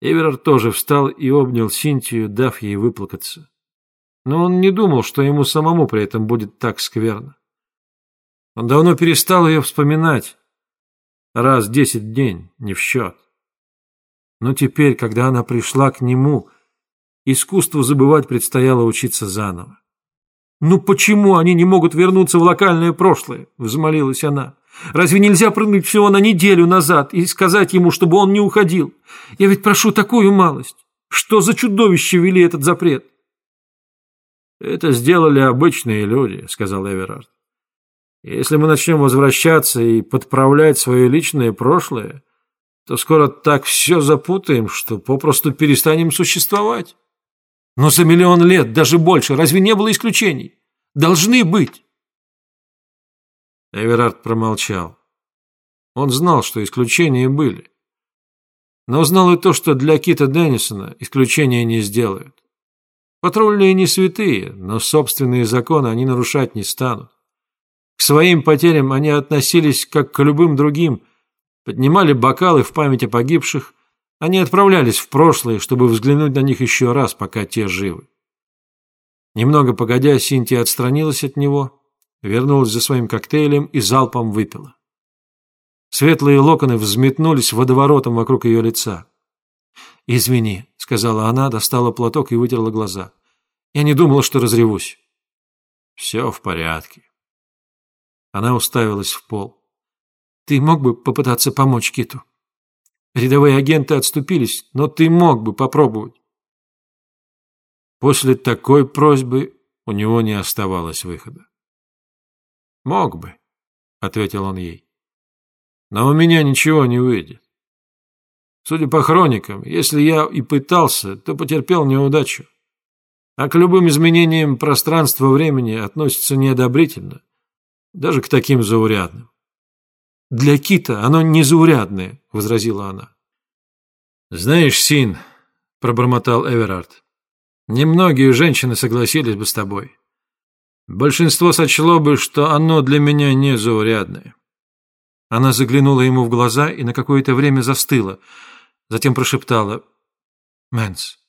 Эверард тоже встал и обнял Синтию, дав ей выплакаться. Но он не думал, что ему самому при этом будет так скверно. Он давно перестал ее вспоминать. Раз десять дней, не в счет. Но теперь, когда она пришла к нему, искусству забывать предстояло учиться заново. «Ну почему они не могут вернуться в локальное прошлое?» – взмолилась она. «Разве нельзя прыгнуть всего на неделю назад и сказать ему, чтобы он не уходил? Я ведь прошу такую малость. Что за чудовище вели этот запрет?» «Это сделали обычные люди», – сказал Эверард. «Если мы начнем возвращаться и подправлять свое личное прошлое, то скоро так все запутаем, что попросту перестанем существовать». Но за миллион лет, даже больше, разве не было исключений? Должны быть. Эверард промолчал. Он знал, что исключения были. Но знал и то, что для Кита Деннисона исключения не сделают. Патрульные не святые, но собственные законы они нарушать не станут. К своим потерям они относились как к любым другим, поднимали бокалы в память о погибших, они отправлялись в прошлое, чтобы взглянуть на них еще раз, пока те живы. Немного погодя, Синтия отстранилась от него, вернулась за своим коктейлем и залпом выпила. Светлые локоны взметнулись водоворотом вокруг ее лица. «Извини», — сказала она, достала платок и вытерла глаза. «Я не думала, что разревусь». «Все в порядке». Она уставилась в пол. «Ты мог бы попытаться помочь Киту?» Рядовые агенты отступились, но ты мог бы попробовать. После такой просьбы у него не оставалось выхода. «Мог бы», — ответил он ей. «Но у меня ничего не выйдет. Судя по хроникам, если я и пытался, то потерпел неудачу. А к любым изменениям пространства-времени относятся неодобрительно, даже к таким заурядным. «Для кита оно незаурядное», — возразила она. «Знаешь, Син», — пробормотал Эверард, — «немногие женщины согласились бы с тобой. Большинство сочло бы, что оно для меня незаурядное». Она заглянула ему в глаза и на какое-то время застыла, затем прошептала «Мэнс,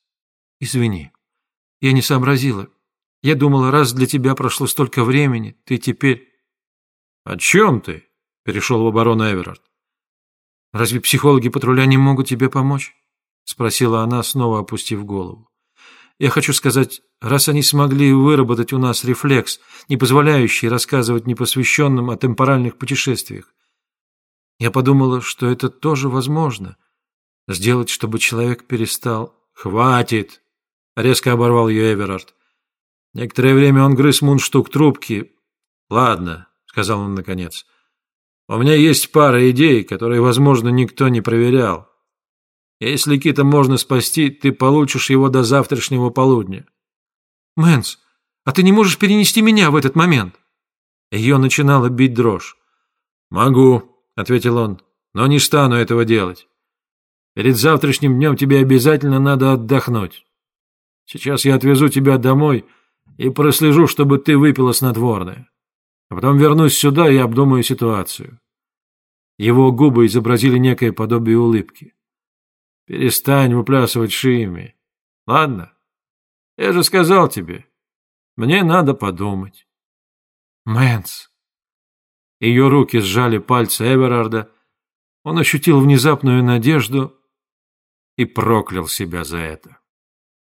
извини, я не сообразила. Я думала, раз для тебя прошло столько времени, ты теперь...» «О чем ты?» Перешел в оборону Эверард. «Разве психологи патруля не могут тебе помочь?» Спросила она, снова опустив голову. «Я хочу сказать, раз они смогли выработать у нас рефлекс, не позволяющий рассказывать непосвященным о темпоральных путешествиях, я подумала, что это тоже возможно. Сделать, чтобы человек перестал... «Хватит!» — резко оборвал ее Эверард. Некоторое время он грыз мундштук трубки. «Ладно», — сказал он наконец, — у меня есть пара идей, которые, возможно, никто не проверял. Если Кита можно спасти, ты получишь его до завтрашнего полудня. Мэнс, а ты не можешь перенести меня в этот момент? Ее начинала бить дрожь. Могу, ответил он, но не стану этого делать. Перед завтрашним днем тебе обязательно надо отдохнуть. Сейчас я отвезу тебя домой и прослежу, чтобы ты выпила снотворное. А потом вернусь сюда и обдумаю ситуацию. Его губы изобразили некое подобие улыбки. Перестань выплясывать шиями. Ладно? Я же сказал тебе. Мне надо подумать. Мэнс. Ее руки сжали пальцы Эверарда. Он ощутил внезапную надежду и проклял себя за это.